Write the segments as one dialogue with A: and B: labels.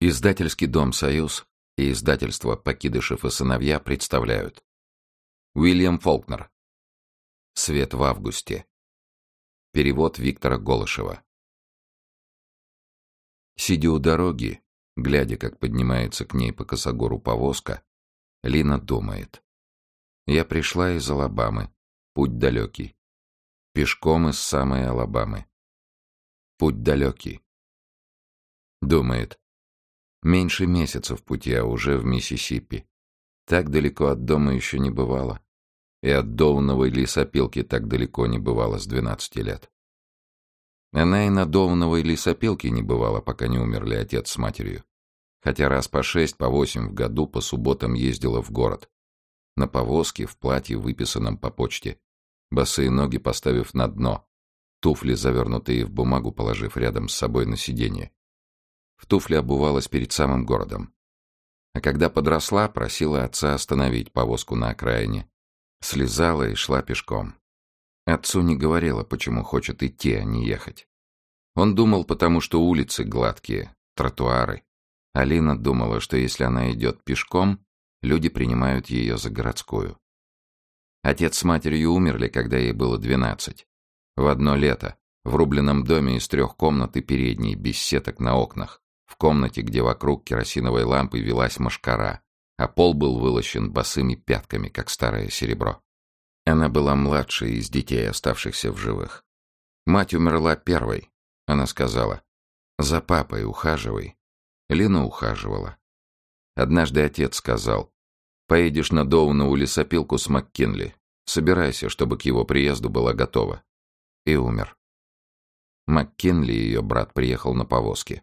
A: Издательский дом «Союз» и издательство «Покидышев и сыновья» представляют Уильям Фолкнер «Свет в августе» Перевод Виктора Голышева Сидя у дороги, глядя, как поднимается к ней по косогору повозка, Лина думает. «Я пришла из Алабамы. Путь далекий. Пешком из самой Алабамы. Путь далекий». Думает. Меньше месяца в пути, а уже в Миссисипи. Так далеко от дома еще не бывало. И от Доуновой лесопилки так далеко не бывало с двенадцати лет. Она и на Доуновой лесопилке не бывала, пока не умерли отец с матерью. Хотя раз по шесть, по восемь в году по субботам ездила в город. На повозке, в платье, выписанном по почте. Босые ноги поставив на дно. Туфли, завернутые в бумагу, положив рядом с собой на сиденье. В туфли обувалась перед самым городом. А когда подросла, просила отца остановить повозку на окраине. Слезала и шла пешком. Отцу не говорила, почему хочет идти, а не ехать. Он думал, потому что улицы гладкие, тротуары. Алина думала, что если она идет пешком, люди принимают ее за городскую. Отец с матерью умерли, когда ей было двенадцать. В одно лето, в рубленном доме из трех комнат и передней, без сеток на окнах в комнате, где вокруг керосиновой лампы велась машкара, а пол был вылощен босыми пятками, как старое серебро. Она была младшей из детей, оставшихся в живых. Мать умерла первой. Она сказала, «За папой ухаживай». Лина ухаживала. Однажды отец сказал, «Поедешь на Доунову лесопилку с МакКинли. Собирайся, чтобы к его приезду была готова». И умер. МакКинли, ее брат, приехал на повозке.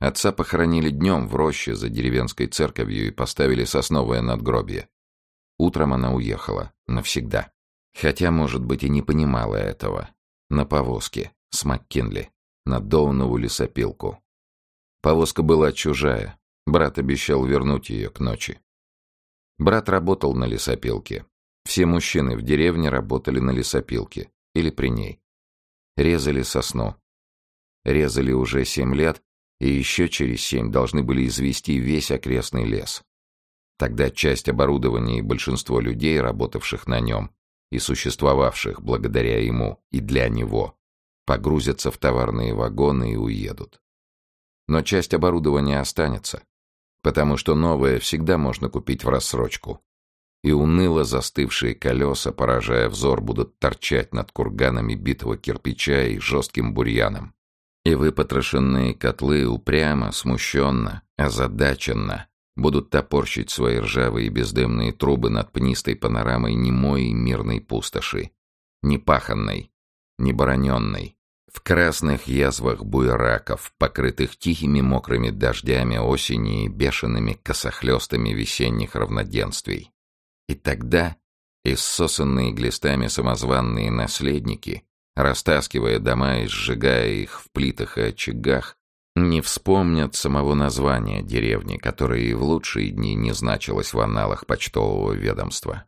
A: Отца похоронили днем в роще за деревенской церковью и поставили сосновое надгробие. Утром она уехала. Навсегда. Хотя, может быть, и не понимала этого. На повозке. С МакКинли. На Доунову лесопилку. Повозка была чужая. Брат обещал вернуть ее к ночи. Брат работал на лесопилке. Все мужчины в деревне работали на лесопилке. Или при ней. Резали сосну. Резали уже семь лет, и еще через семь должны были извести весь окрестный лес. Тогда часть оборудования и большинство людей, работавших на нем и существовавших благодаря ему и для него, погрузятся в товарные вагоны и уедут. Но часть оборудования останется, потому что новое всегда можно купить в рассрочку. И уныло застывшие колеса, поражая взор, будут торчать над курганами битого кирпича и жестким бурьяном и выпотрошенные котлы упрямо, смущенно, озадаченно будут топорщить свои ржавые бездымные трубы над пнистой панорамой немой и мирной пустоши, непаханной, небороненной, в красных язвах буераков, покрытых тихими мокрыми дождями осени и бешеными косохлестами весенних равноденствий. И тогда иссосанные глистами самозванные наследники растаскивая дома и сжигая их в плитах и очагах, не вспомнят самого названия деревни, которое и в лучшие дни не значилось в аналах почтового ведомства.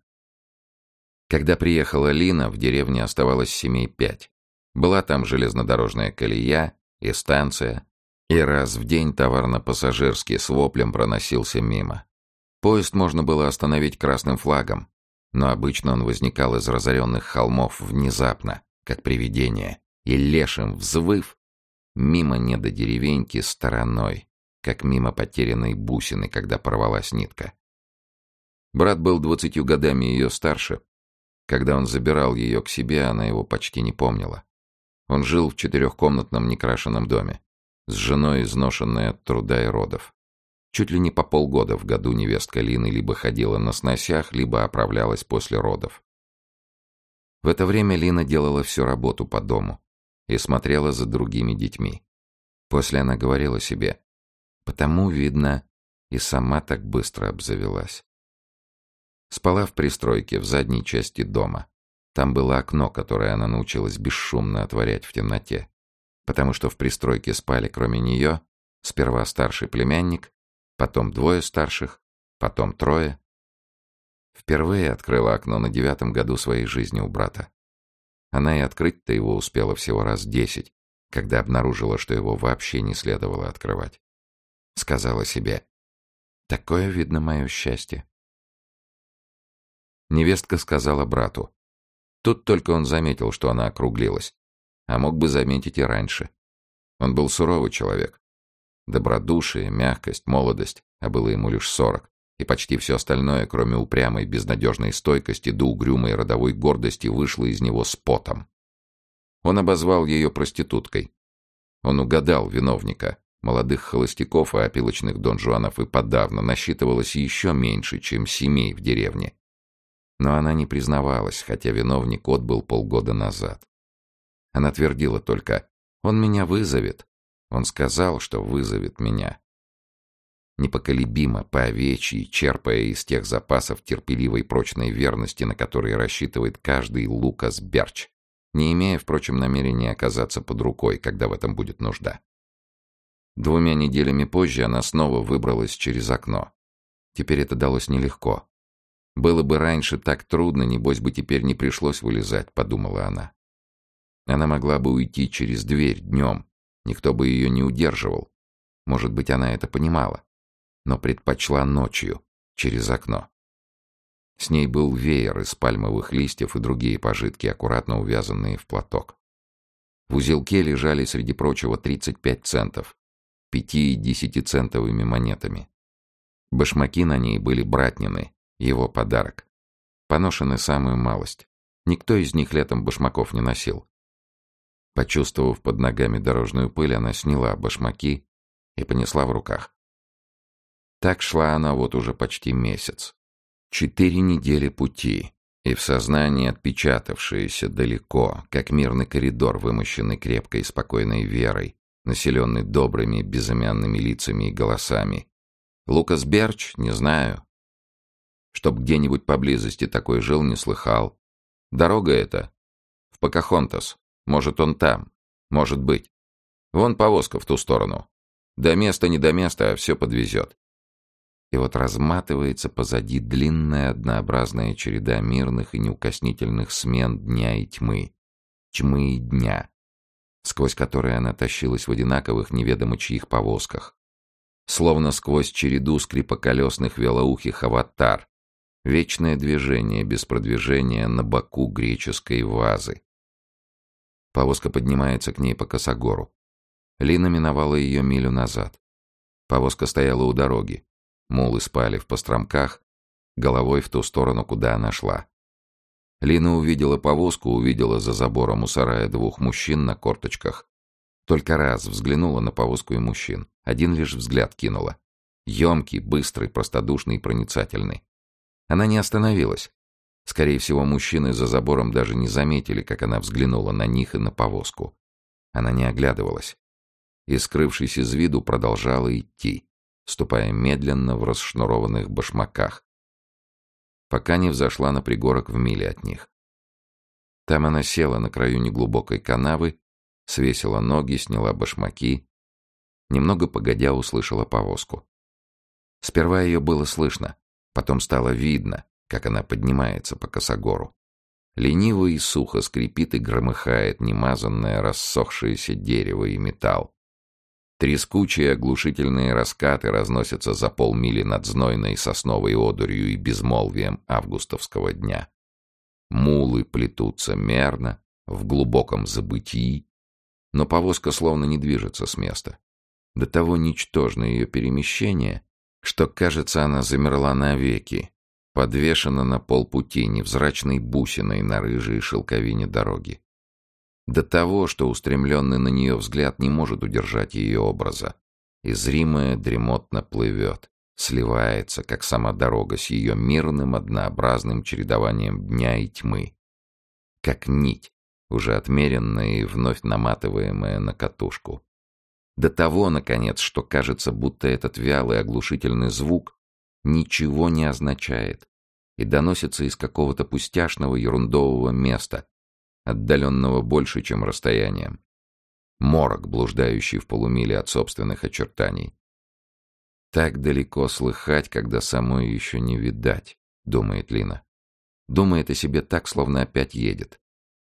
A: Когда приехала Лина, в деревне оставалось семей пять. Была там железнодорожная колея и станция, и раз в день товарно-пассажирский с воплем проносился мимо. Поезд можно было остановить красным флагом, но обычно он возникал из разоренных холмов внезапно, как привидение, и лешим взвыв, мимо не до деревеньки стороной, как мимо потерянной бусины, когда порвалась нитка. Брат был двадцатью годами ее старше. Когда он забирал ее к себе, она его почти не помнила. Он жил в четырехкомнатном некрашенном доме, с женой, изношенной от труда и родов. Чуть ли не по полгода в году невестка Лины либо ходила на сносях, либо оправлялась после родов. В это время Лина делала всю работу по дому и смотрела за другими детьми. После она говорила себе, потому, видно, и сама так быстро обзавелась. Спала в пристройке в задней части дома. Там было окно, которое она научилась бесшумно отворять в темноте, потому что в пристройке спали, кроме нее, сперва старший племянник, потом двое старших, потом трое, Впервые открыла окно на девятом году своей жизни у брата. Она и открыть-то его успела всего раз десять, когда обнаружила, что его вообще не следовало открывать. сказала себе. Такое, видно, мое счастье. Невестка сказала брату. Тут только он заметил, что она округлилась. А мог бы заметить и раньше. Он был суровый человек. Добродушие, мягкость, молодость, а было ему лишь сорок. И почти все остальное, кроме упрямой безнадежной стойкости да угрюмой родовой гордости, вышло из него с потом. Он обозвал ее проституткой. Он угадал виновника. Молодых холостяков и опилочных донжуанов и подавно насчитывалось еще меньше, чем семей в деревне. Но она не признавалась, хотя виновник отбыл полгода назад. Она твердила только «Он меня вызовет». Он сказал, что вызовет меня. Непоколебимо, по овечьи, черпая из тех запасов терпеливой прочной верности, на которые рассчитывает каждый Лукас Берч, не имея, впрочем, намерения оказаться под рукой, когда в этом будет нужда. Двумя неделями позже она снова выбралась через окно. Теперь это далось нелегко. Было бы раньше так трудно, небось бы теперь не пришлось вылезать, подумала она. Она могла бы уйти через дверь днем, никто бы ее не удерживал. Может быть, она это понимала, но предпочла ночью, через окно. С ней был веер из пальмовых листьев и другие пожитки, аккуратно увязанные в платок. В узелке лежали, среди прочего, 35 центов, пяти- и десятицентовыми монетами. Башмаки на ней были братнины, его подарок. Поношены самую малость. Никто из них летом башмаков не носил. Почувствовав под ногами дорожную пыль, она сняла башмаки и понесла в руках. Так шла она вот уже почти месяц. Четыре недели пути, и в сознании отпечатавшееся далеко, как мирный коридор, вымощенный крепкой и спокойной верой, населенный добрыми безымянными лицами и голосами. Лукас Берч? Не знаю. Чтоб где-нибудь поблизости такой жил, не слыхал. Дорога эта. В Покахонтас. Может, он там. Может быть. Вон повозка в ту сторону. До места не до места, а все подвезет. И вот разматывается позади длинная однообразная череда мирных и неукоснительных смен дня и тьмы. Тьмы и дня, сквозь которые она тащилась в одинаковых неведомо чьих повозках. Словно сквозь череду скрипоколесных велоухих аватар. Вечное движение без продвижения на боку греческой вазы. Повозка поднимается к ней по косогору. Лина миновала ее милю назад. Повозка стояла у дороги. Мулы спали в постромках, головой в ту сторону, куда она шла. Лина увидела повозку, увидела за забором у сарая двух мужчин на корточках. Только раз взглянула на повозку и мужчин. Один лишь взгляд кинула. Емкий, быстрый, простодушный и проницательный. Она не остановилась. Скорее всего, мужчины за забором даже не заметили, как она взглянула на них и на повозку. Она не оглядывалась. И, скрывшись из виду, продолжала идти, ступая медленно в расшнурованных башмаках, пока не взошла на пригорок в миле от них. Там она села на краю неглубокой канавы, свесила ноги, сняла башмаки. Немного погодя услышала повозку. Сперва ее было слышно, потом стало видно, как она поднимается по косогору. Лениво и сухо скрипит и громыхает немазанное рассохшееся дерево и металл. Трескучие оглушительные раскаты разносятся за полмили над знойной сосновой одурью и безмолвием августовского дня. Мулы плетутся мерно, в глубоком забытии, но повозка словно не движется с места. До того ничтожно ее перемещение, что, кажется, она замерла навеки, подвешена на полпути невзрачной бусиной на рыжей шелковине дороги. До того, что устремленный на нее взгляд не может удержать ее образа. И зримое дремотно плывет, сливается, как сама дорога, с ее мирным однообразным чередованием дня и тьмы. Как нить, уже отмеренная и вновь наматываемая на катушку. До того, наконец, что кажется, будто этот вялый оглушительный звук ничего не означает и доносится из какого-то пустяшного ерундового места, отдаленного больше, чем расстоянием. Морок, блуждающий в полумиле от собственных очертаний. Так далеко слыхать, когда самой еще не видать, думает Лина. Думает о себе так, словно опять едет.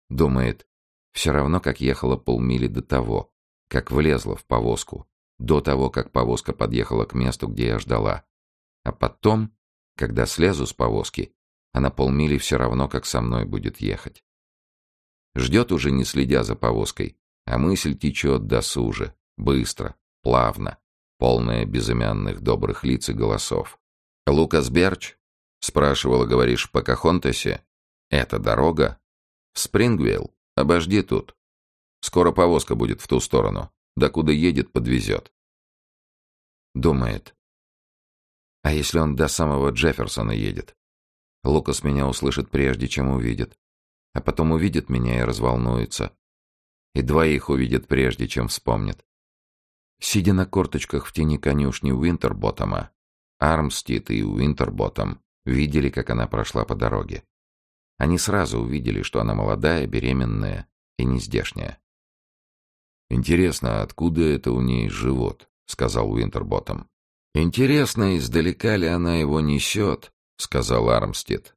A: Думает, все равно, как ехала полмили до того, как влезла в повозку, до того, как повозка подъехала к месту, где я ждала. А потом, когда слезу с повозки, она полмили все равно, как со мной будет ехать. Ждет уже, не следя за повозкой, а мысль течет досуже, быстро, плавно, полная безымянных добрых лиц и голосов. «Лукас Берч?» — спрашивала, говоришь, в Покахонтасе. «Это дорога?» «В? Обожди тут. Скоро повозка будет в ту сторону. Докуда едет, подвезет». Думает. «А если он до самого Джефферсона едет? Лукас меня услышит прежде, чем увидит а потом увидит меня и разволнуется. И двоих увидит прежде, чем вспомнит. Сидя на корточках в тени конюшни Уинтерботтома, Армстит и Уинтерботтом видели, как она прошла по дороге. Они сразу увидели, что она молодая, беременная и нездешняя. «Интересно, откуда это у ней живот?» — сказал Уинтерботтом. «Интересно, издалека ли она его несет?» — сказал Армстит.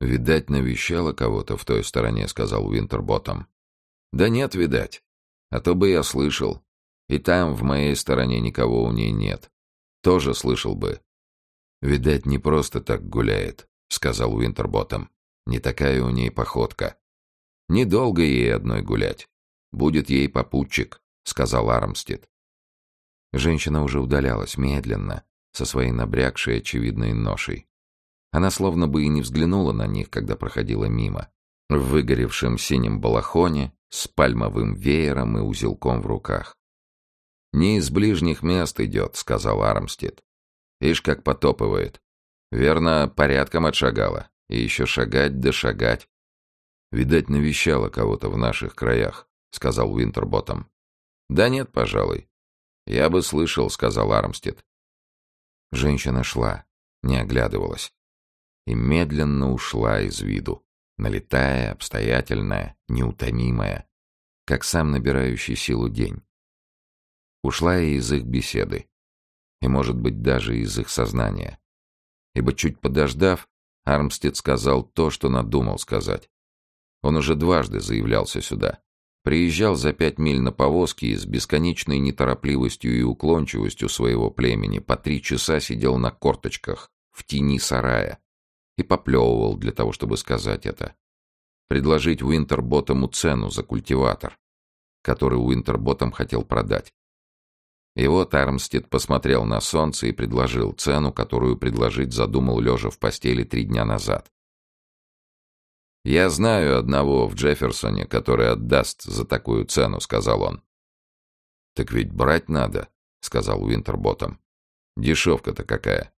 A: «Видать, навещала кого-то в той стороне», — сказал Уинтерботтом. «Да нет, видать. А то бы я слышал. И там, в моей стороне, никого у ней нет. Тоже слышал бы». «Видать, не просто так гуляет», — сказал Уинтерботтом. «Не такая у ней походка. Недолго ей одной гулять. Будет ей попутчик», — сказал Армстед. Женщина уже удалялась медленно, со своей набрякшей очевидной ношей. Она словно бы и не взглянула на них, когда проходила мимо. В выгоревшем синем балахоне, с пальмовым веером и узелком в руках. «Не из ближних мест идет», — сказал Армстед. «Ишь, как потопывает. Верно, порядком отшагала. И еще шагать да шагать». «Видать, навещала кого-то в наших краях», — сказал Уинтерботом. «Да нет, пожалуй». «Я бы слышал», — сказал Армстед. Женщина шла, не оглядывалась и медленно ушла из виду, налетая, обстоятельная, неутомимая, как сам набирающий силу день. Ушла и из их беседы, и, может быть, даже из их сознания. Ибо чуть подождав, Армстед сказал то, что надумал сказать. Он уже дважды заявлялся сюда. Приезжал за пять миль на повозке и с бесконечной неторопливостью и уклончивостью своего племени по три часа сидел на корточках в тени сарая, и поплевывал для того, чтобы сказать это. Предложить Уинтерботому цену за культиватор, который Уинтерботом хотел продать. И вот Армстед посмотрел на солнце и предложил цену, которую предложить задумал лежа в постели три дня назад. «Я знаю одного в Джефферсоне, который отдаст за такую цену», — сказал он. «Так ведь брать надо», — сказал Уинтерботом. «Дешевка-то какая».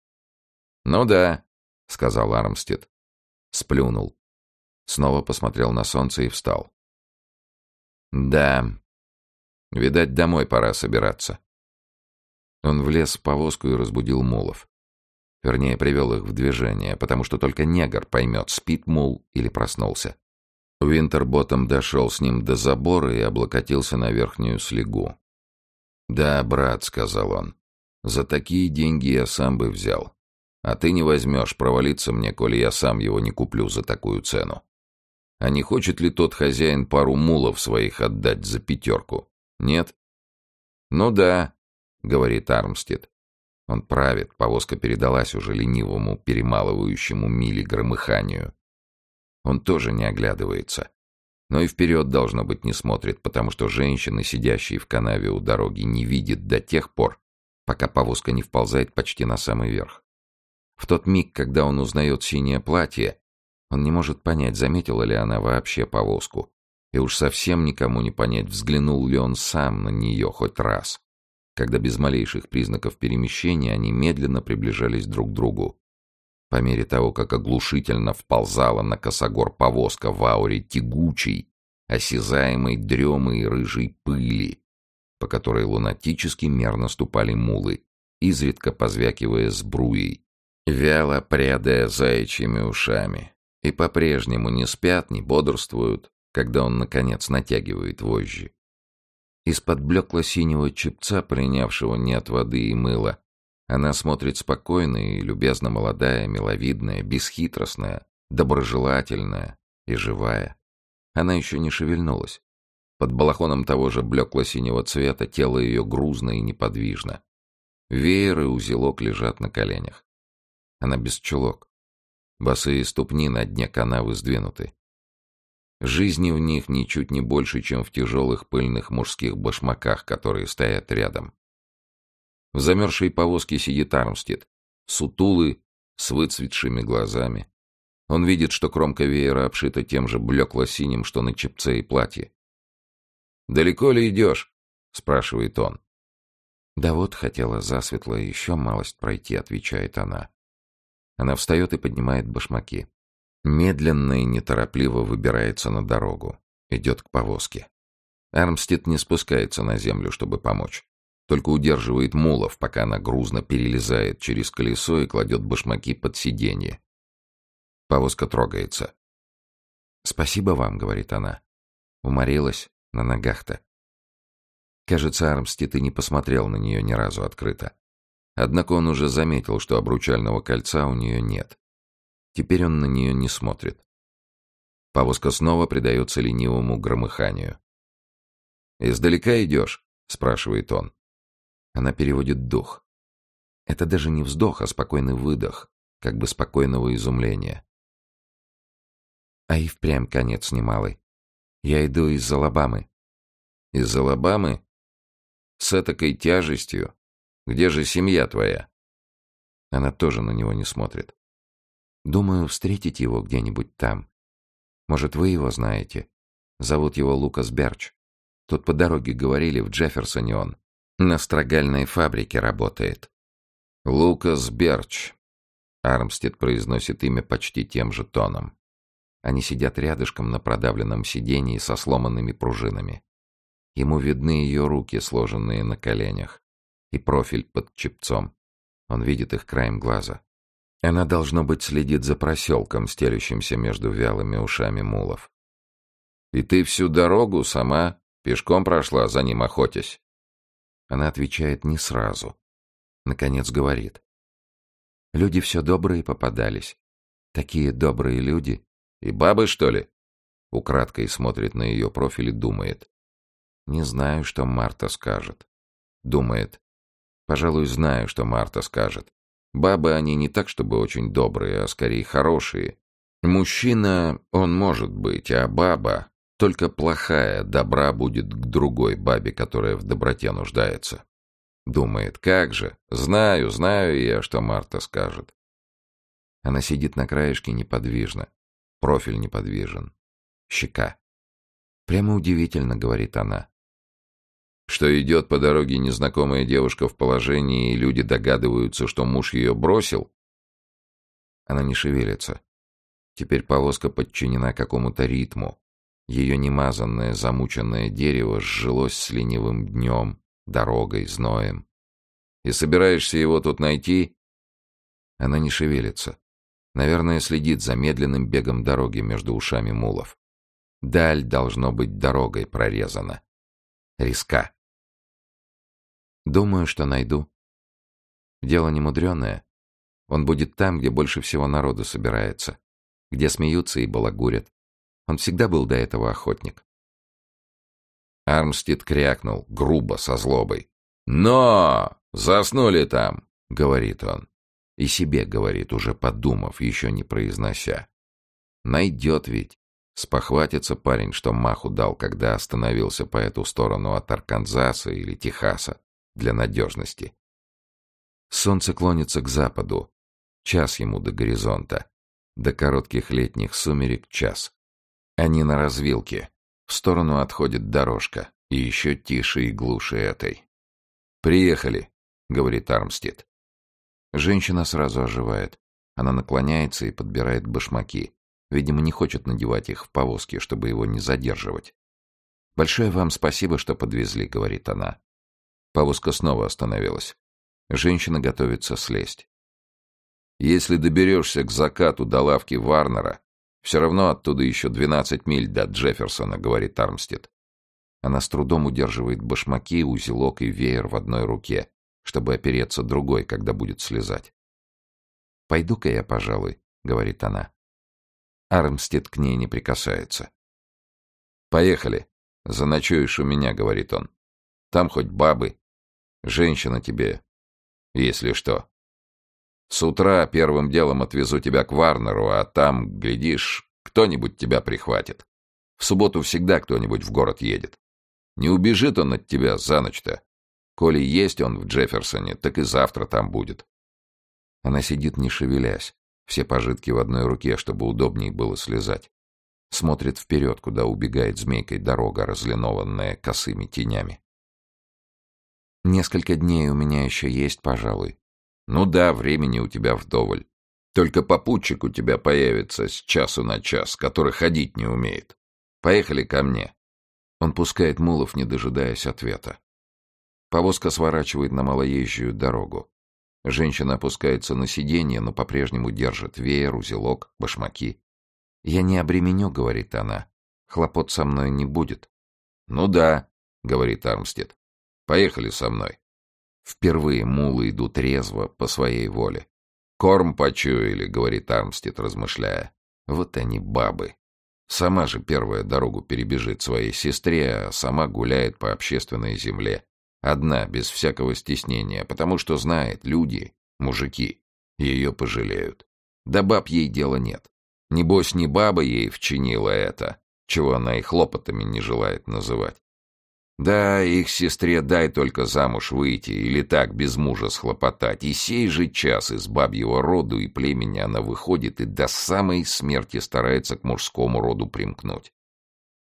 A: «Ну да, — сказал Армстед. Сплюнул. Снова посмотрел на солнце и встал. «Да. Видать, домой пора собираться». Он влез в повозку и разбудил мулов. Вернее, привел их в движение, потому что только негр поймет, спит мул или проснулся. Винтерботом дошел с ним до забора и облокотился на верхнюю слегу. «Да, брат», — сказал он, — «за такие деньги я сам бы взял. А ты не возьмешь провалиться мне, коли я сам его не куплю за такую цену. А не хочет ли тот хозяин пару мулов своих отдать за пятерку? Нет? Ну да, говорит Армстед. Он правит, повозка передалась уже ленивому, перемалывающему мили громыханию. Он тоже не оглядывается. Но и вперед, должно быть, не смотрит, потому что женщины, сидящие в канаве у дороги, не видят до тех пор, пока повозка не вползает почти на самый верх. В тот миг, когда он узнает синее платье, он не может понять, заметила ли она вообще повозку. И уж совсем никому не понять, взглянул ли он сам на нее хоть раз. Когда без малейших признаков перемещения они медленно приближались друг к другу. По мере того, как оглушительно вползала на косогор повозка в ауре тягучей, осязаемой дремы и рыжей пыли, по которой лунатически мерно ступали мулы, изредка позвякивая сбруей, вяло прядая заячьими ушами, и по-прежнему не спят, не бодрствуют, когда он, наконец, натягивает вожжи. Из-под блекло-синего чепца, принявшего нет воды и мыла, она смотрит спокойно и любезно молодая, миловидная, бесхитростная, доброжелательная и живая. Она еще не шевельнулась. Под балахоном того же блекло-синего цвета тело ее грузно и неподвижно. Веер и узелок лежат на коленях. Она без чулок. Босые ступни на дне канавы сдвинуты. Жизни в них ничуть не больше, чем в тяжелых пыльных мужских башмаках, которые стоят рядом. В замерзшей повозке сидит Армстед, сутулый, с выцветшими глазами. Он видит, что кромка веера обшита тем же блекло-синим, что на чепце и платье. «Далеко ли идешь?» — спрашивает он. «Да вот, хотела засветло еще малость пройти», — отвечает она. Она встает и поднимает башмаки. Медленно и неторопливо выбирается на дорогу. Идет к повозке. Армстед не спускается на землю, чтобы помочь. Только удерживает мулов, пока она грузно перелезает через колесо и кладет башмаки под сиденье. Повозка трогается. «Спасибо вам», — говорит она. Уморилась на ногах-то. Кажется, Армстед и не посмотрел на нее ни разу открыто. Однако он уже заметил, что обручального кольца у нее нет. Теперь он на нее не смотрит. Повозка снова предается ленивому громыханию. «Издалека идешь?» — спрашивает он. Она переводит дух. Это даже не вздох, а спокойный выдох, как бы спокойного изумления. А и впрямь конец немалый. Я иду из Алабамы. Из Алабамы? С этакой тяжестью? Где же семья твоя? Она тоже на него не смотрит. Думаю, встретить его где-нибудь там. Может, вы его знаете? Зовут его Лукас Берч. Тут по дороге говорили, в Джефферсоне он. На строгальной фабрике работает. Лукас Берч. Армстед произносит имя почти тем же тоном. Они сидят рядышком на продавленном сидении со сломанными пружинами. Ему видны ее руки, сложенные на коленях, и профиль под чепцом. Он видит их краем глаза. Она, должно быть, следит за проселком, стелющимся между вялыми ушами мулов. «И ты всю дорогу сама пешком прошла, за ним охотясь?» Она отвечает не сразу. Наконец говорит. «Люди все добрые попадались. Такие добрые люди. И бабы, что ли?» Украдкой смотрит на ее профиль и думает. «Не знаю, что Марта скажет». Думает. «Пожалуй, знаю, что Марта скажет. Бабы они не так, чтобы очень добрые, а скорее хорошие. Мужчина он может быть, а баба только плохая добра будет к другой бабе, которая в доброте нуждается. Думает, как же, знаю, знаю я, что Марта скажет. Она сидит на краешке неподвижно. Профиль неподвижен. Щека. Прямо удивительно, говорит она. Что идет по дороге незнакомая девушка в положении, и люди догадываются, что муж ее бросил? Она не шевелится. Теперь повозка подчинена какому-то ритму. Ее немазанное, замученное дерево сжилось с ленивым днем, дорогой, зноем. И собираешься его тут найти? Она не шевелится. Наверное, следит за медленным бегом дороги между ушами мулов. Даль должно быть дорогой прорезана. Риска. Думаю, что найду. Дело немудреное. Он будет там, где больше всего народу собирается, где смеются и балагурят. Он всегда был до этого охотник. Армстед крякнул, грубо, со злобой. «Но! Заснули там!» — говорит он. И себе говорит, уже подумав, еще не произнося. Найдет ведь. Спохватится парень, что маху дал, когда остановился по эту сторону от Арканзаса или Техаса, для надежности. Солнце клонится к западу. Час ему до горизонта. До коротких летних сумерек час. Они на развилке. В сторону отходит дорожка. И еще тише и глуше этой. «Приехали», — говорит Армстед. Женщина сразу оживает. Она наклоняется и подбирает башмаки. Видимо, не хочет надевать их в повозке, чтобы его не задерживать. «Большое вам спасибо, что подвезли», — говорит она. Повозка снова остановилась. Женщина готовится слезть. «Если доберешься к закату до лавки Варнера, все равно оттуда еще двенадцать миль до Джефферсона», — говорит Армстед. Она с трудом удерживает башмаки, узелок и веер в одной руке, чтобы опереться другой, когда будет слезать. «Пойду-ка я, пожалуй», — говорит она. Армстед к ней не прикасается. «Поехали», «Заночуешь у меня», — говорит он. «Там хоть бабы. Женщина тебе, если что. С утра первым делом отвезу тебя к Варнеру, а там, глядишь, кто-нибудь тебя прихватит. В субботу всегда кто-нибудь в город едет. Не убежит он от тебя за ночь-то. Коли есть он в Джефферсоне, так и завтра там будет. Она сидит, не шевелясь, все пожитки в одной руке, чтобы удобнее было слезать. Смотрит вперед, куда убегает змейкой дорога, разлинованная косыми тенями. Несколько дней у меня еще есть, пожалуй. Ну да, времени у тебя вдоволь. Только попутчик у тебя появится с часу на час, который ходить не умеет. Поехали ко мне. Он пускает мулов, не дожидаясь ответа. Повозка сворачивает на малоезжую дорогу. Женщина опускается на сиденье, но по-прежнему держит веер, узелок, башмаки. «Я не обременю», — говорит она. «Хлопот со мной не будет». «Ну да», — говорит Армстед. «Поехали со мной». Впервые мулы идут резво, по своей воле. «Корм почуяли», — говорит Армстед, размышляя. «Вот они, бабы. Сама же первая дорогу перебежит своей сестре, а сама гуляет по общественной земле. Одна, без всякого стеснения, потому что знает, люди, мужики, ее пожалеют. Да баб ей дела нет. Небось, не баба ей вчинила это, чего она и хлопотами не желает называть. Да, их сестре дай только замуж выйти или так без мужа схлопотать, и сей же час из бабьего роду и племени она выходит и до самой смерти старается к мужскому роду примкнуть.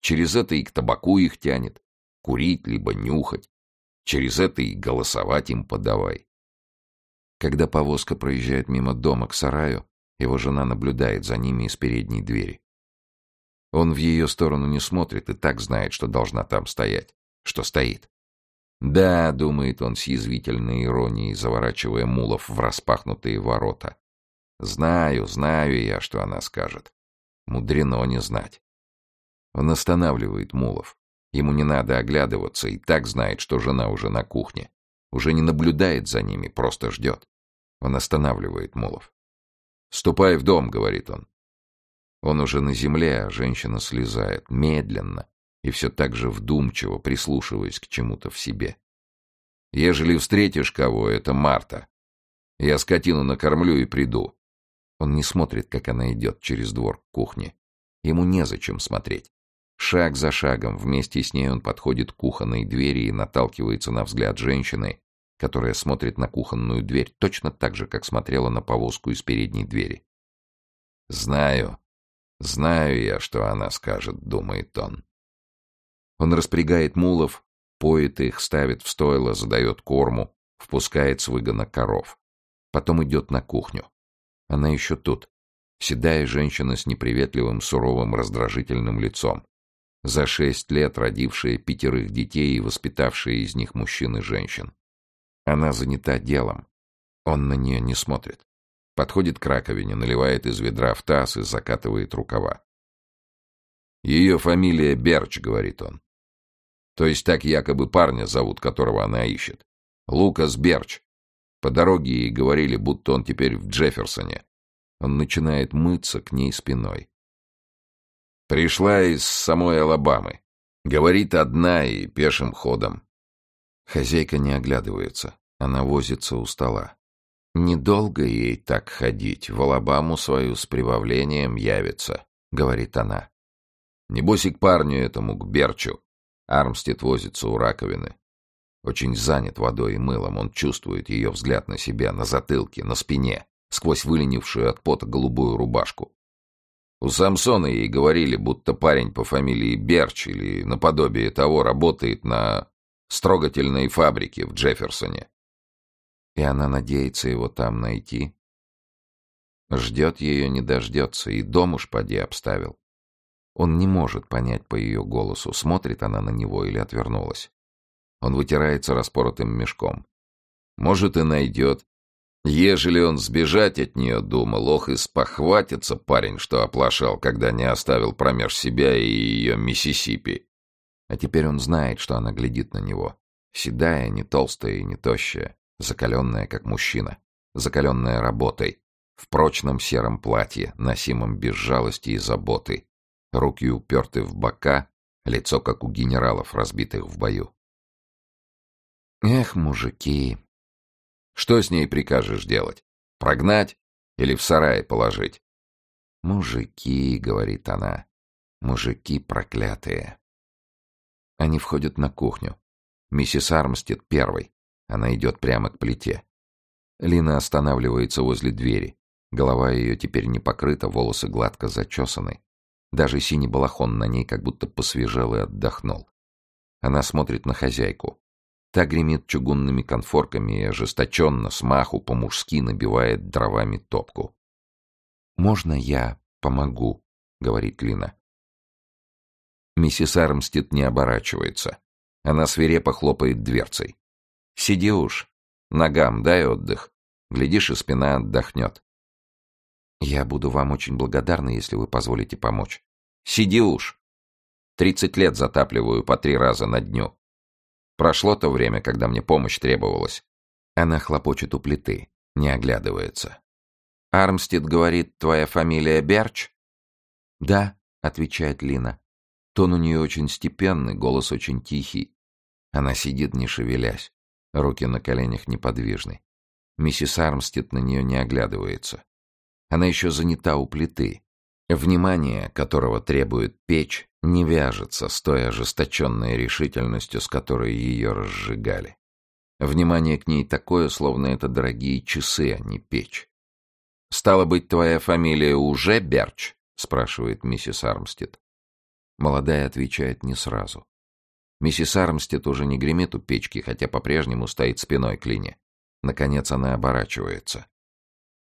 A: Через это и к табаку их тянет, курить либо нюхать, через это и голосовать им подавай. Когда повозка проезжает мимо дома к сараю, его жена наблюдает за ними из передней двери. Он в ее сторону не смотрит и так знает, что должна там стоять что стоит. Да, думает он с язвительной иронией, заворачивая мулов в распахнутые ворота. Знаю, знаю я, что она скажет. Мудрено не знать. Он останавливает мулов. Ему не надо оглядываться, и так знает, что жена уже на кухне. Уже не наблюдает за ними, просто ждет. Он останавливает мулов. «Ступай в дом», — говорит он. Он уже на земле, а женщина слезает, медленно, и все так же вдумчиво прислушиваясь к чему-то в себе. «Ежели встретишь кого, это Марта. Я скотину накормлю и приду». Он не смотрит, как она идет через двор к кухне. Ему незачем смотреть. Шаг за шагом вместе с ней он подходит к кухонной двери и наталкивается на взгляд женщины, которая смотрит на кухонную дверь точно так же, как смотрела на повозку из передней двери. «Знаю, знаю я, что она скажет», — думает он. Он распрягает мулов, поет их, ставит в стойло, задает корму, впускает с выгона коров. Потом идет на кухню. Она еще тут. Седая женщина с неприветливым, суровым, раздражительным лицом. За шесть лет родившая пятерых детей и воспитавшая из них мужчин и женщин. Она занята делом. Он на нее не смотрит. Подходит к раковине, наливает из ведра в таз и закатывает рукава. «Ее фамилия Берч», — говорит он. То есть так якобы парня зовут, которого она ищет. Лукас Берч. По дороге ей говорили, будто он теперь в Джефферсоне. Он начинает мыться к ней спиной. Пришла из самой Алабамы. Говорит одна и пешим ходом. Хозяйка не оглядывается. Она возится у стола. «Недолго ей так ходить, в Алабаму свою с прибавлением явится», — говорит она. «Небось и к парню этому, к Берчу. Армстед возится у раковины. Очень занят водой и мылом, он чувствует ее взгляд на себя, на затылке, на спине, сквозь выленившую от пота голубую рубашку. У Самсона ей говорили, будто парень по фамилии Берч или наподобие того работает на строгательной фабрике в Джефферсоне. И она надеется его там найти. Ждет ее, не дождется, и дом уж поди обставил. Он не может понять по ее голосу, смотрит она на него или отвернулась. Он вытирается распоротым мешком. Может, и найдет. Ежели он сбежать от нее думал, ох, и спохватится парень, что оплошал, когда не оставил промеж себя и ее Миссисипи. А теперь он знает, что она глядит на него. Седая, не толстая и не тощая, закаленная, как мужчина, закаленная работой, в прочном сером платье, носимом без жалости и заботы, руки уперты в бока, Лицо, как у генералов, разбитых в бою. Эх, мужики. Что с ней прикажешь делать? Прогнать или в сарае положить? Мужики, говорит она. Мужики проклятые. Они входят на кухню. Миссис Армстед первой. Она идет прямо к плите. Лина останавливается возле двери. Голова ее теперь не покрыта, волосы гладко зачесаны. Даже синий балахон на ней как будто посвежел и отдохнул. Она смотрит на хозяйку. Та гремит чугунными конфорками и ожесточенно, смаху, по-мужски набивает дровами топку. «Можно я помогу?» — говорит Лина. Миссис Армстед не оборачивается. Она свирепо хлопает дверцей. «Сиди уж. Ногам дай отдых. Глядишь, и спина отдохнет». «Я буду вам очень благодарна, если вы позволите помочь». «Сиди уж. Тридцать лет затапливаю по три раза на дню. Прошло то время, когда мне помощь требовалась». Она хлопочет у плиты, не оглядывается. «Армстед говорит, твоя фамилия Берч?» «Да», — отвечает Лина. Тон у нее очень степенный, голос очень тихий. Она сидит, не шевелясь. Руки на коленях неподвижны. Миссис Армстед на нее не оглядывается. Она еще занята у плиты. Внимание, которого требует печь, не вяжется с той ожесточенной решительностью, с которой ее разжигали. Внимание к ней такое, словно это дорогие часы, а не печь. «Стало быть, твоя фамилия уже Берч?» — спрашивает миссис Армстед. Молодая отвечает не сразу. Миссис Армстед уже не гремит у печки, хотя по-прежнему стоит спиной к Лине. Наконец она оборачивается.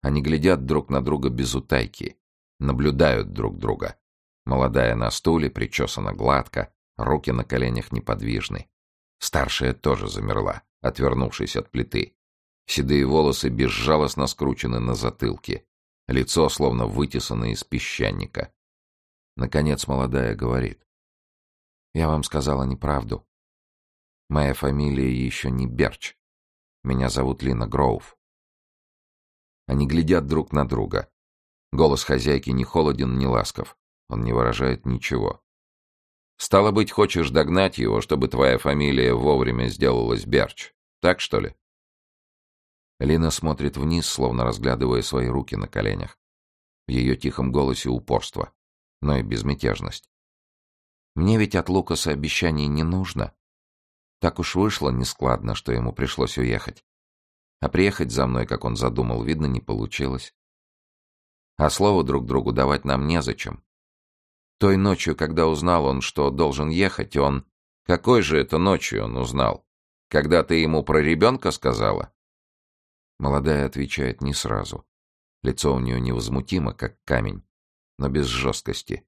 A: Они глядят друг на друга без утайки, наблюдают друг друга. Молодая на стуле, причесана гладко, руки на коленях неподвижны. Старшая тоже замерла, отвернувшись от плиты. Седые волосы безжалостно скручены на затылке. Лицо словно вытесано из песчаника. Наконец молодая говорит. «Я вам сказала неправду. Моя фамилия еще не Берч. Меня зовут Лина Гроув». Они глядят друг на друга. Голос хозяйки не холоден, не ласков. Он не выражает ничего. «Стало быть, хочешь догнать его, чтобы твоя фамилия вовремя сделалась Берч. Так, что ли?» Лина смотрит вниз, словно разглядывая свои руки на коленях. В ее тихом голосе упорство но и безмятежность. Мне ведь от Лукаса обещаний не нужно. Так уж вышло нескладно, что ему пришлось уехать. А приехать за мной, как он задумал, видно, не получилось. А слово друг другу давать нам незачем. Той ночью, когда узнал он, что должен ехать, он... Какой же это ночью он узнал? Когда ты ему про ребенка сказала? Молодая отвечает не сразу. Лицо у нее невозмутимо, как камень но без жесткости.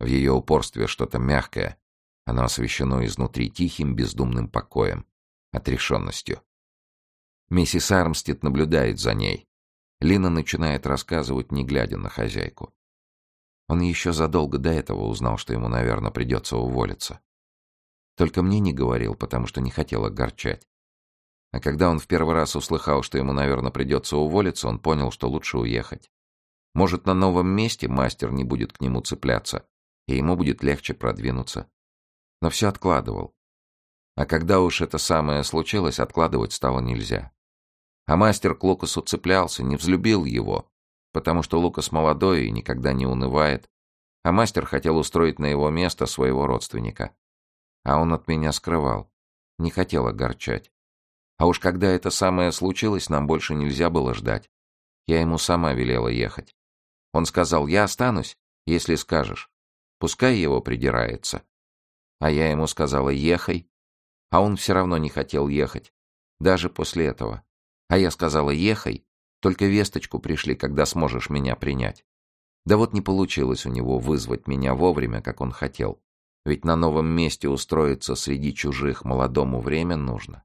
A: В ее упорстве что-то мягкое. Оно освещено изнутри тихим, бездумным покоем, отрешенностью. Миссис Армстед наблюдает за ней. Лина начинает рассказывать, не глядя на хозяйку. Он еще задолго до этого узнал, что ему, наверное, придется уволиться. Только мне не говорил, потому что не хотел огорчать. А когда он в первый раз услыхал, что ему, наверное, придется уволиться, он понял, что лучше уехать. Может, на новом месте мастер не будет к нему цепляться, и ему будет легче продвинуться. Но все откладывал. А когда уж это самое случилось, откладывать стало нельзя. А мастер к Лукасу цеплялся, не взлюбил его, потому что Лукас молодой и никогда не унывает, а мастер хотел устроить на его место своего родственника. А он от меня скрывал, не хотел огорчать. А уж когда это самое случилось, нам больше нельзя было ждать. Я ему сама велела ехать. Он сказал, я останусь, если скажешь. Пускай его придирается. А я ему сказала, ехай. А он все равно не хотел ехать. Даже после этого. А я сказала, ехай. Только весточку пришли, когда сможешь меня принять. Да вот не получилось у него вызвать меня вовремя, как он хотел. Ведь на новом месте устроиться среди чужих молодому время нужно.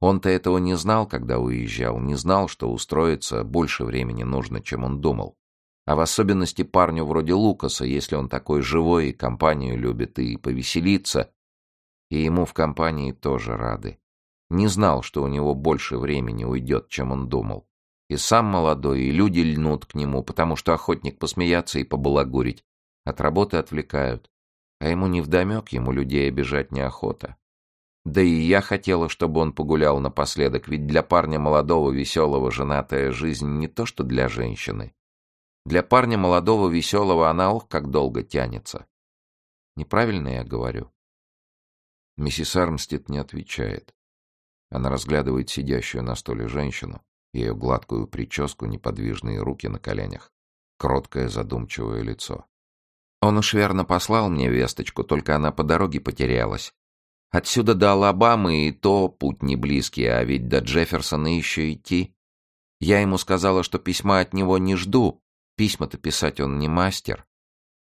A: Он-то этого не знал, когда уезжал, не знал, что устроиться больше времени нужно, чем он думал. А в особенности парню вроде Лукаса, если он такой живой и компанию любит, и повеселиться. И ему в компании тоже рады. Не знал, что у него больше времени уйдет, чем он думал. И сам молодой, и люди льнут к нему, потому что охотник посмеяться и побалагурить. От работы отвлекают. А ему невдомек, ему людей обижать неохота. Да и я хотела, чтобы он погулял напоследок, ведь для парня молодого, веселого, женатая жизнь не то, что для женщины. Для парня молодого, веселого она, ох, как долго тянется. Неправильно я говорю? Миссис Армстед не отвечает. Она разглядывает сидящую на столе женщину, ее гладкую прическу, неподвижные руки на коленях, кроткое задумчивое лицо. Он уж верно послал мне весточку, только она по дороге потерялась. Отсюда до Алабамы и то путь не близкий, а ведь до Джефферсона еще идти. Я ему сказала, что письма от него не жду. Письма-то писать он не мастер.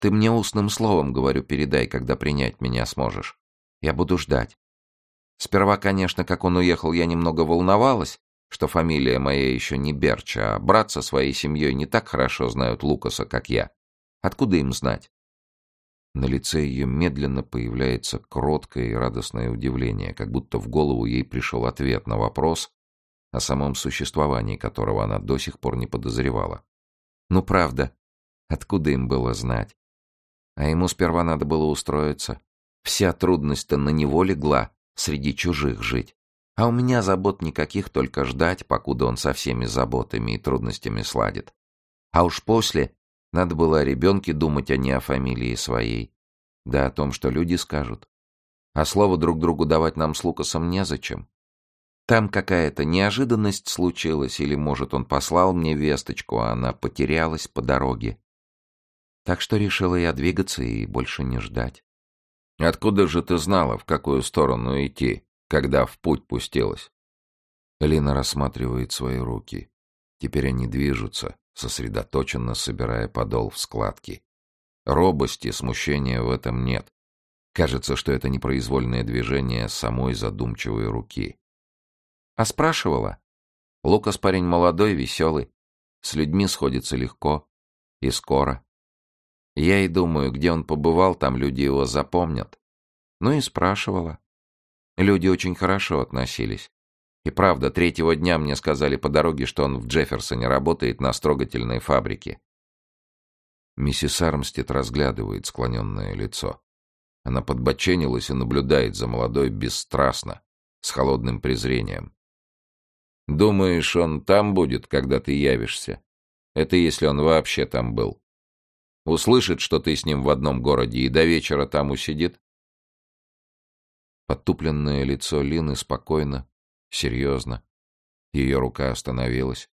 A: Ты мне устным словом, говорю, передай, когда принять меня сможешь. Я буду ждать. Сперва, конечно, как он уехал, я немного волновалась, что фамилия моя еще не Берч, а брат со своей семьей не так хорошо знают Лукаса, как я. Откуда им знать? На лице ее медленно появляется кроткое и радостное удивление, как будто в голову ей пришел ответ на вопрос, о самом существовании которого она до сих пор не подозревала. Ну, правда, откуда им было знать? А ему сперва надо было устроиться. Вся трудность-то на него легла, среди чужих жить. А у меня забот никаких, только ждать, покуда он со всеми заботами и трудностями сладит. А уж после надо было о ребенке думать, а не о фамилии своей. Да о том, что люди скажут. А слово друг другу давать нам с Лукасом незачем. Там какая-то неожиданность случилась, или, может, он послал мне весточку, а она потерялась по дороге. Так что решила я двигаться и больше не ждать. «Откуда же ты знала, в какую сторону идти, когда в путь пустилась?» Лина рассматривает свои руки. Теперь они движутся, сосредоточенно собирая подол в складки. Робости, смущения в этом нет. Кажется, что это непроизвольное движение самой задумчивой руки. А спрашивала? Лукас парень молодой, веселый. С людьми сходится легко и скоро. Я и думаю, где он побывал, там люди его запомнят. Ну и спрашивала. Люди очень хорошо относились. И правда, третьего дня мне сказали по дороге, что он в Джефферсоне работает на строгательной фабрике. Миссис Армстед разглядывает склоненное лицо. Она подбоченилась и наблюдает за молодой бесстрастно, с холодным презрением. «Думаешь, он там будет, когда ты явишься? Это если он вообще там был. Услышит, что ты с ним в одном городе, и до вечера там усидит?» Подтупленное лицо Лины спокойно, Серьезно. Ее рука остановилась.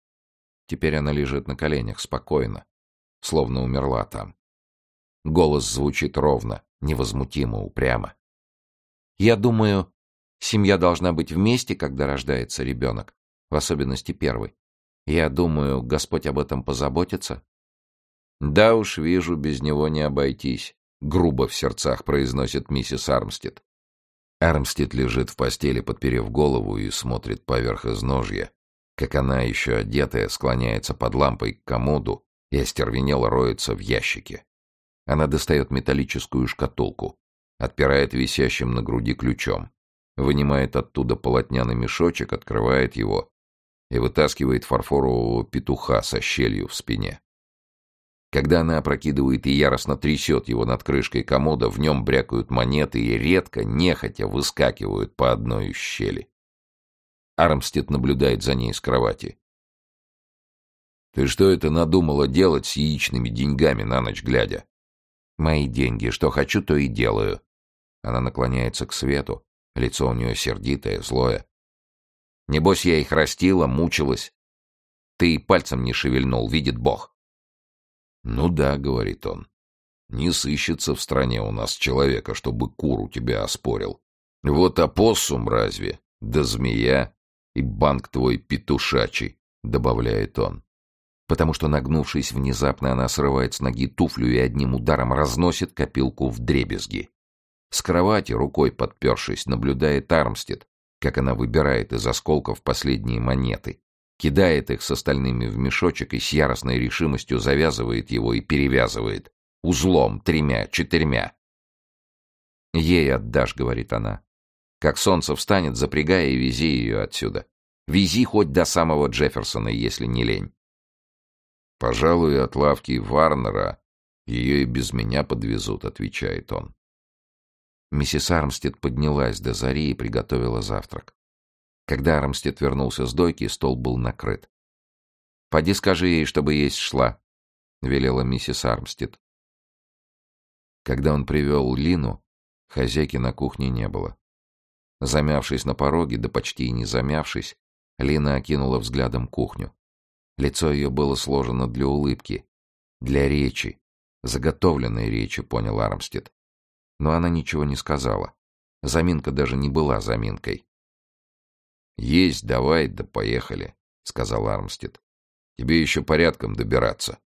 A: Теперь она лежит на коленях, спокойно, словно умерла там. Голос звучит ровно, невозмутимо, упрямо. Я думаю, семья должна быть вместе, когда рождается ребенок, в особенности первый. Я думаю, Господь об этом позаботится. Да уж, вижу, без него не обойтись, грубо в сердцах произносит миссис Армстед. Армстед лежит в постели, подперев голову, и смотрит поверх изножья, как она, еще одетая, склоняется под лампой к комоду и остервенело роется в ящике. Она достает металлическую шкатулку, отпирает висящим на груди ключом, вынимает оттуда полотняный мешочек, открывает его и вытаскивает фарфорового петуха со щелью в спине. Когда она опрокидывает и яростно трясет его над крышкой комода, в нем брякают монеты и редко, нехотя, выскакивают по одной из щели. Армстед наблюдает за ней с кровати. «Ты что это надумала делать с яичными деньгами на ночь глядя?» «Мои деньги. Что хочу, то и делаю». Она наклоняется к свету. Лицо у нее сердитое, злое. «Небось, я их растила, мучилась. Ты и пальцем не шевельнул, видит Бог. «Ну да», — говорит он, — «не сыщется в стране у нас человека, чтобы кур у тебя оспорил. Вот опоссум разве, да змея и банк твой петушачий», — добавляет он. Потому что, нагнувшись внезапно, она срывает с ноги туфлю и одним ударом разносит копилку в дребезги. С кровати, рукой подпершись, наблюдает Армстед, как она выбирает из осколков последние монеты кидает их с остальными в мешочек и с яростной решимостью завязывает его и перевязывает. Узлом, тремя, четырьмя. «Ей отдашь», — говорит она. «Как солнце встанет, запрягай и вези ее отсюда. Вези хоть до самого Джефферсона, если не лень».
B: «Пожалуй, от лавки Варнера ее и без меня подвезут», — отвечает он.
A: Миссис Армстед поднялась до зари и приготовила завтрак. Когда Армстед вернулся с дойки, стол был накрыт. «Поди скажи ей, чтобы есть шла», — велела миссис Армстед. Когда он привел Лину, хозяйки на кухне не было. Замявшись на пороге, да почти и не замявшись, Лина окинула взглядом кухню. Лицо ее было сложено для улыбки, для речи, заготовленной речи, понял Армстед. Но она ничего не сказала. Заминка даже не была заминкой. «Есть давай, да поехали», — сказал Армстед. «Тебе еще порядком добираться».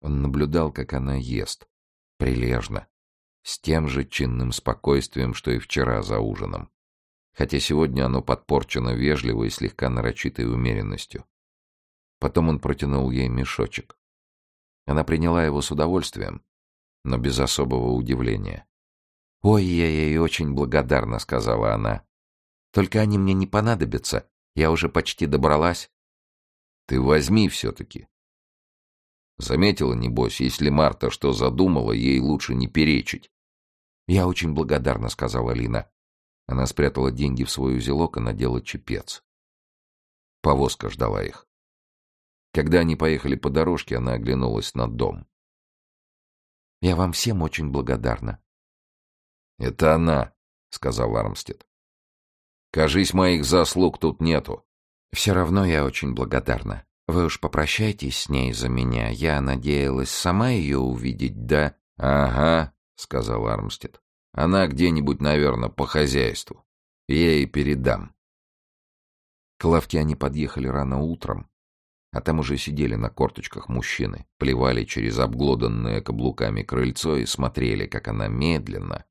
A: Он наблюдал, как она ест. Прилежно. С тем же чинным спокойствием, что и вчера за ужином. Хотя сегодня оно подпорчено вежливой и слегка нарочитой умеренностью. Потом он протянул ей мешочек. Она приняла его с удовольствием, но без особого удивления. «Ой, я ей очень благодарна», — сказала она. «Только они мне не понадобятся. Я уже почти добралась». «Ты возьми все-таки». Заметила, небось, если Марта что задумала, ей лучше не перечить. «Я очень благодарна», — сказала Лина. Она спрятала деньги в свой узелок и надела чепец. Повозка ждала их. Когда они поехали по дорожке, она оглянулась на дом. «Я вам всем очень благодарна». «Это она», — сказал Армстед. «Кажись, моих заслуг тут нету». «Все равно я очень благодарна. Вы уж попрощайтесь с ней за меня. Я надеялась сама ее увидеть, да?» «Ага», — сказал Армстед. «Она где-нибудь, наверное, по хозяйству. Я ей передам». К лавке они подъехали рано утром, а там уже сидели на корточках мужчины, плевали через обглоданное каблуками крыльцо и смотрели, как она медленно,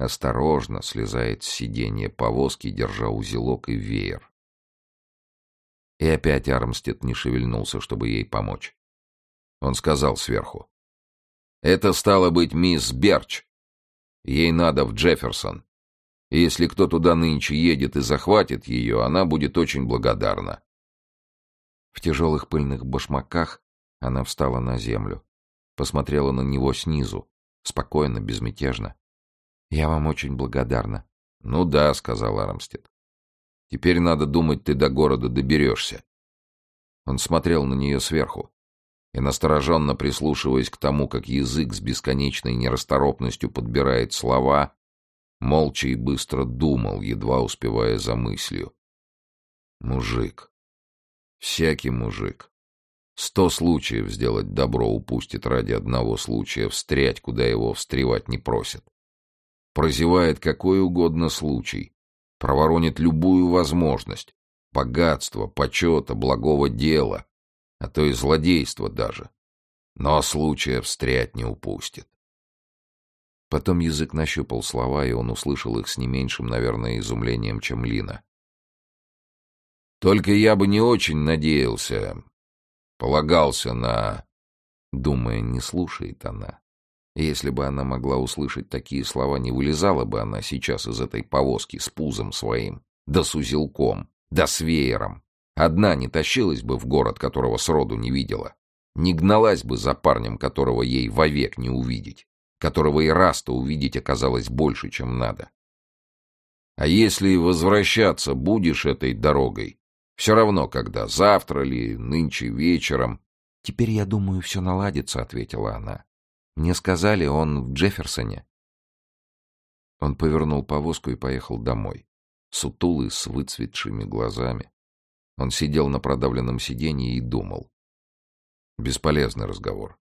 A: осторожно слезает с сиденья повозки, держа узелок и веер. И опять Армстед не шевельнулся, чтобы ей помочь. Он сказал сверху. «Это стало быть мисс Берч. Ей надо в Джефферсон. И если кто туда нынче едет и захватит ее, она будет очень благодарна. В тяжелых пыльных башмаках она встала на землю, посмотрела на него снизу, спокойно, безмятежно. «Я вам очень благодарна». «Ну да», — сказал Армстед. «Теперь надо думать, ты до города доберешься». Он смотрел на нее сверху и, настороженно прислушиваясь к тому, как язык с бесконечной нерасторопностью подбирает слова, молча и быстро думал, едва успевая за мыслью. «Мужик, Всякий мужик. Сто случаев сделать добро упустит ради одного случая встрять, куда его встревать не просят. Прозевает какой угодно случай, проворонит любую возможность, богатство, почета, благого дела, а то и злодейство даже. Но случая встрять не упустит. Потом язык нащупал слова, и он услышал их с не меньшим, наверное, изумлением, чем Лина. Только я бы не очень надеялся, полагался на... Думая, не слушает она. Если бы она могла услышать такие слова, не вылезала бы она сейчас из этой повозки с пузом своим, да с узелком, да с веером. Одна не тащилась бы в город, которого сроду не видела. Не гналась бы за парнем, которого ей вовек не увидеть, которого и раз-то увидеть оказалось больше, чем надо. А если возвращаться будешь этой дорогой, все равно, когда, завтра ли, нынче вечером. — Теперь, я думаю, все наладится, — ответила она. — Мне сказали, он в Джефферсоне. Он повернул повозку и поехал домой. Сутулый, с выцветшими глазами. Он сидел на продавленном сиденье и думал. Бесполезный разговор.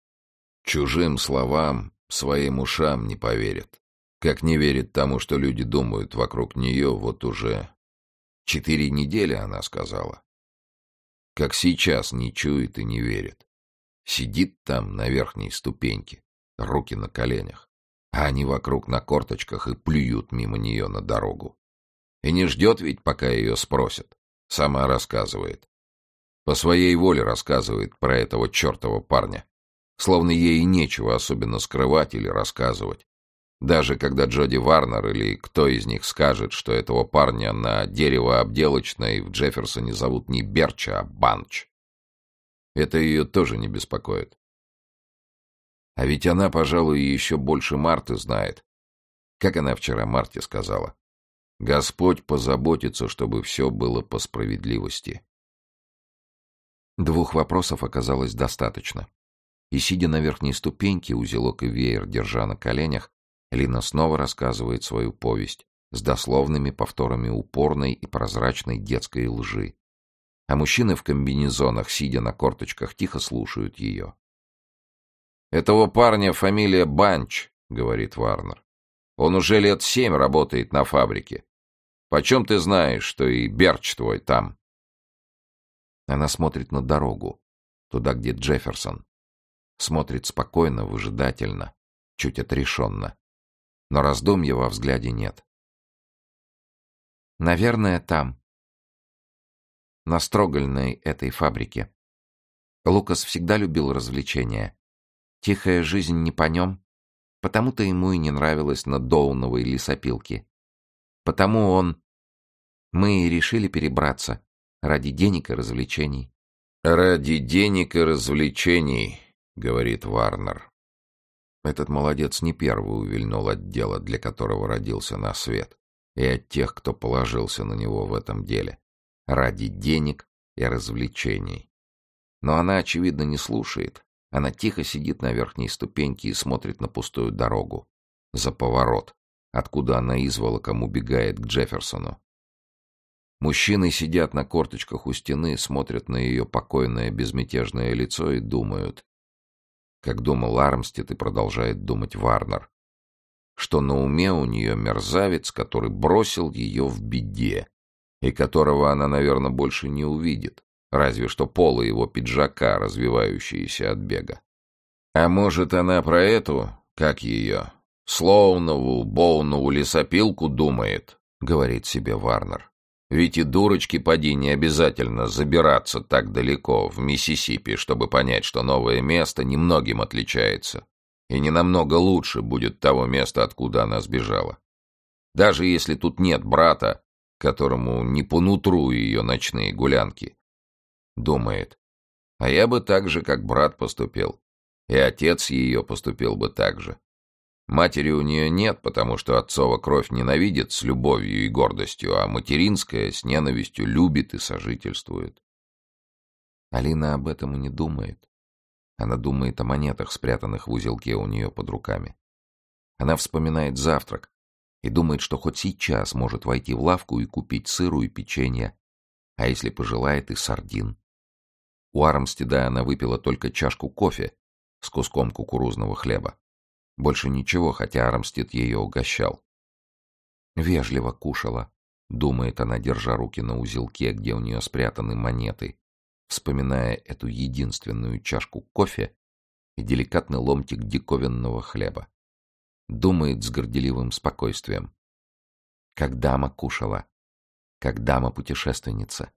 A: Чужим словам, своим ушам не поверит. Как не верит тому, что люди думают вокруг нее вот уже Четыре недели, она сказала. Как сейчас не чует и не верит. Сидит там на верхней ступеньке, руки на коленях, а они вокруг на корточках и плюют мимо нее на дорогу. И не ждет ведь, пока ее спросят. Сама рассказывает. По своей воле рассказывает про этого чертова парня. Словно ей нечего особенно скрывать или рассказывать. Даже когда Джоди Варнер или кто из них скажет, что этого парня на деревообделочной в Джефферсоне зовут не Берча, а Банч. Это ее тоже не беспокоит. А ведь она, пожалуй, еще больше Марты знает. Как она вчера Марте сказала. Господь позаботится, чтобы все было по справедливости. Двух вопросов оказалось достаточно. И, сидя на верхней ступеньке, узелок и веер держа на коленях, Лина снова рассказывает свою повесть с дословными повторами упорной и прозрачной детской лжи. А мужчины в комбинезонах, сидя на корточках, тихо слушают ее. «Этого парня фамилия Банч», — говорит Варнер. «Он уже лет семь работает на фабрике. Почем ты знаешь, что и Берч твой там?» Она смотрит на дорогу, туда, где Джефферсон. Смотрит спокойно, выжидательно, чуть отрешенно. Но раздумья во взгляде нет. Наверное, там. На строгольной этой фабрике. Лукас всегда любил развлечения. Тихая жизнь не по нем. Потому-то ему и не нравилось на Доуновой лесопилке. Потому он... Мы и решили перебраться. Ради денег и развлечений. «Ради денег и развлечений», — говорит Варнер. Этот молодец не первый увильнул от дела, для которого родился на свет, и от тех, кто положился на него в этом деле. Ради денег и развлечений. Но она, очевидно, не слушает. Она тихо сидит на верхней ступеньке и смотрит на пустую дорогу. За поворот, откуда она изволоком убегает к Джефферсону. Мужчины сидят на корточках у стены, смотрят на ее покойное безмятежное лицо и думают. Как думал Армстед и продолжает думать Варнер. Что на уме у нее мерзавец, который бросил ее в беде, и которого она, наверное, больше не увидит, разве что полы его пиджака, развивающиеся от бега. А может, она про эту, как ее, Слоунову, Боунову лесопилку думает, говорит себе Варнер. Ведь и дурочки поди не обязательно забираться так далеко, в Миссисипи, чтобы понять, что новое место немногим отличается. И не намного лучше будет того места, откуда она сбежала. Даже если тут нет брата, которому не по нутру ее ночные гулянки. Думает, а я бы так же, как брат поступил. И отец ее поступил бы так же. Матери у нее нет, потому что отцова кровь ненавидит с любовью и гордостью, а материнская с ненавистью любит и сожительствует. Алина об этом и не думает. Она думает о монетах, спрятанных в узелке у нее под руками. Она вспоминает завтрак и думает, что хоть сейчас может войти в лавку и купить сыру и печенье, а если пожелает и сардин. У Армстеда она выпила только чашку кофе с куском кукурузного хлеба. Больше ничего, хотя Армстед ее угощал. Вежливо кушала, думает она, держа руки на узелке, где у нее спрятаны монеты, вспоминая эту единственную чашку кофе и деликатный ломтик диковинного хлеба. Думает с горделивым спокойствием. Как дама кушала, как дама-путешественница.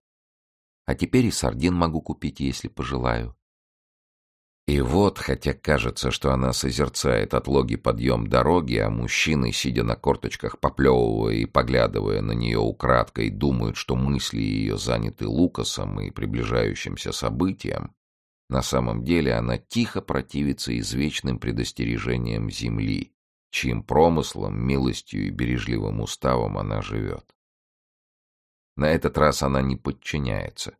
A: А теперь и сардин могу купить, если пожелаю. И вот, хотя кажется, что она созерцает отлоги подъем дороги, а мужчины, сидя на корточках, поплевывая и поглядывая на нее украдкой, думают, что мысли ее заняты Лукасом и приближающимся событием, на самом деле она тихо противится извечным предостережениям земли, чьим промыслом, милостью и бережливым уставом она живет. На этот раз она не подчиняется.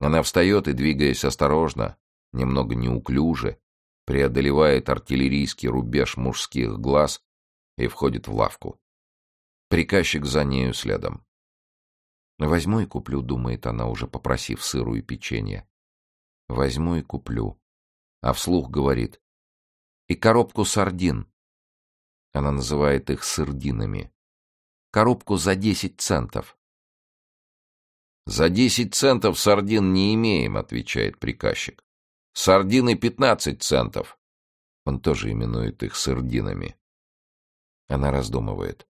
A: Она встает и, двигаясь осторожно, немного неуклюже, преодолевает артиллерийский рубеж мужских глаз и входит в лавку. Приказчик за нею следом. «Возьму и куплю», — думает она, уже попросив сыру и печенье. «Возьму и куплю». А вслух говорит. «И коробку сардин». Она называет их сырдинами. «Коробку за десять центов». «За десять центов сардин не имеем», — отвечает приказчик. Сардины пятнадцать центов. Он тоже именует их сардинами. Она раздумывает.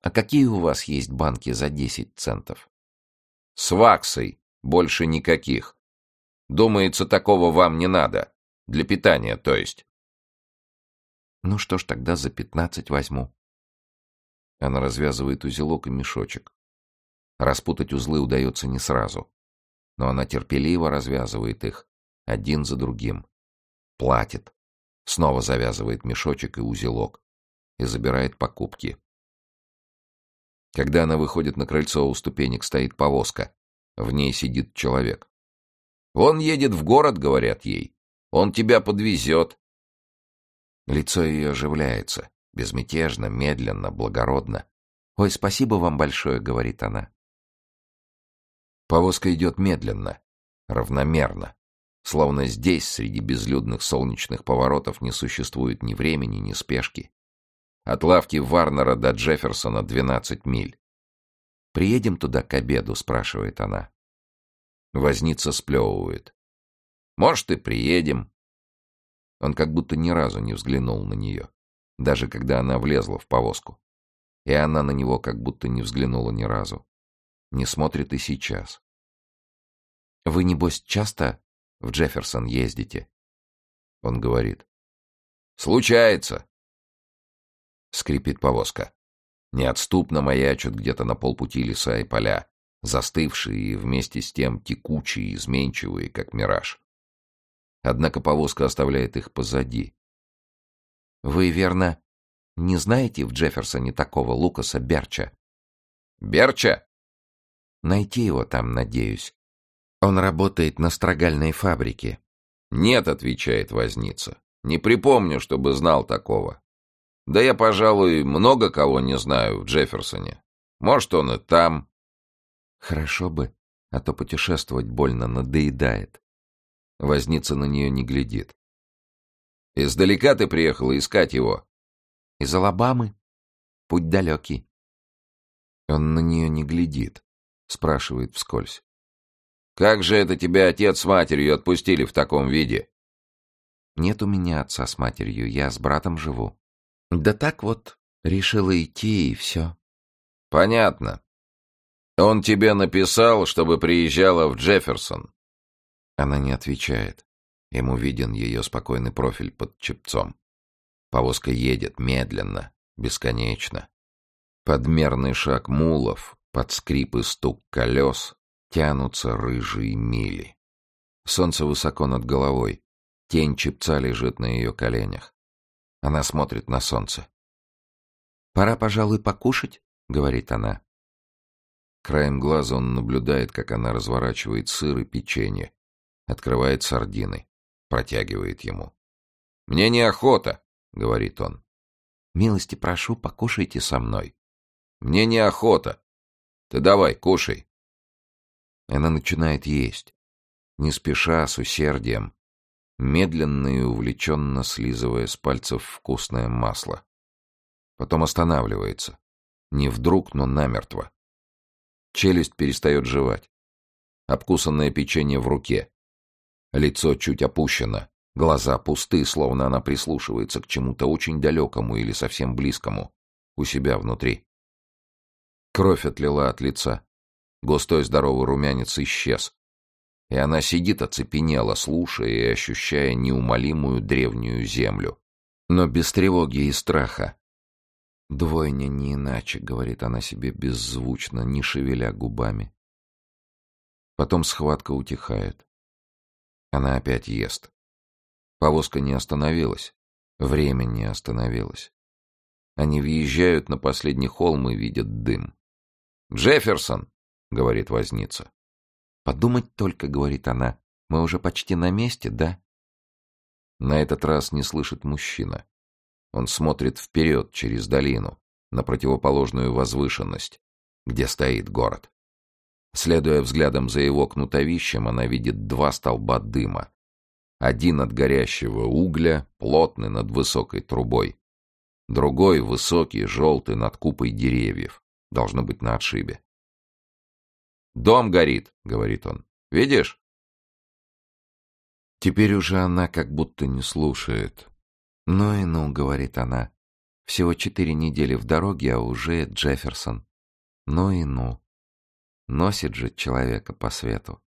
A: А какие у вас есть банки за десять центов? С ваксой. Больше никаких. Думается, такого вам не надо. Для питания, то есть. Ну что ж, тогда за пятнадцать возьму. Она развязывает узелок и мешочек. Распутать узлы удается не сразу. Но она терпеливо развязывает их, один за другим. Платит. Снова завязывает мешочек и узелок. и забирает покупки. Когда она выходит на крыльцо, у ступенек стоит повозка. В ней сидит человек. «Он едет в город», — говорят ей. «Он тебя подвезет». Лицо ее оживляется, безмятежно, медленно, благородно. «Ой, спасибо вам большое», — говорит она. Повозка идет медленно, равномерно. Словно здесь, среди безлюдных солнечных поворотов, не существует ни времени, ни спешки. От лавки Варнера до Джефферсона двенадцать миль. «Приедем туда к обеду?» — спрашивает она. Возница сплевывает. «Может, и приедем». Он как будто ни разу не взглянул на нее, даже когда она влезла в повозку. И она на него как будто не взглянула ни разу. Не смотрит и сейчас. «Вы, небось, часто в Джефферсон ездите?» Он говорит. «Случается!» Скрипит повозка. Неотступно маячат где-то на полпути леса и поля, застывшие и вместе с тем текучие, изменчивые, как мираж. Однако повозка оставляет их позади. «Вы, верно, не знаете в Джефферсоне такого Лукаса Берча?» «Берча?» «Найти его там, надеюсь. Он работает на строгальной фабрике». «Нет», — отвечает возница. «Не припомню, чтобы знал такого. Да я, пожалуй, много кого не знаю в Джефферсоне. Может, он и там. Хорошо бы, а то путешествовать больно надоедает. Возница на нее не глядит. Издалека ты приехала искать его? Из Алабамы. Путь далекий. Он на нее не глядит, спрашивает вскользь. Как же это тебя отец с матерью отпустили в таком виде? Нет у меня отца с матерью, я с братом живу. Да так вот, решила идти и все. Понятно. Он тебе написал, чтобы приезжала в Джефферсон. Она не отвечает. Ему виден ее спокойный профиль под чепцом. Повозка едет медленно, бесконечно. Подмерный шаг мулов, под скрип и стук колес тянутся рыжие мили. Солнце высоко над головой, тень чепца лежит на ее коленях. Она смотрит на солнце. «Пора, пожалуй, покушать», — говорит она. Краем глаза он наблюдает, как она разворачивает сыр и печенье, открывает сардины, протягивает ему. «Мне неохота», — говорит он. «Милости прошу, покушайте со мной». «Мне неохота. Ты давай, кушай». Она начинает есть, не спеша, с усердием, медленно и увлеченно слизывая с пальцев вкусное масло. Потом останавливается. Не вдруг, но намертво. Челюсть перестает жевать. Обкусанное печенье в руке. Лицо чуть опущено. Глаза пусты, словно она прислушивается к чему-то очень далекому или совсем близкому. У себя внутри. Кровь отлила от лица. Густой здоровый румянец исчез и она сидит оцепенела, слушая и ощущая неумолимую древнюю землю. Но без тревоги и страха. «Двойня не иначе», — говорит она себе беззвучно, не шевеля губами. Потом схватка утихает. Она опять ест. Повозка не остановилась. Время не остановилось. Они въезжают на последний холм и видят дым. «Джефферсон!» — говорит возница. «Подумать только», — говорит она, — «мы уже почти на месте, да?» На этот раз не слышит мужчина. Он смотрит вперед через долину, на противоположную возвышенность, где стоит город. Следуя взглядом за его кнутовищем, она видит два столба дыма. Один от горящего угля, плотный над высокой трубой. Другой, высокий, желтый, над купой деревьев. Должно быть на отшибе. «Дом горит», — говорит он. «Видишь?» Теперь уже она как будто не слушает. «Ну и ну», — говорит она. «Всего четыре недели в дороге, а уже Джефферсон. Ну и ну. Носит же человека по свету».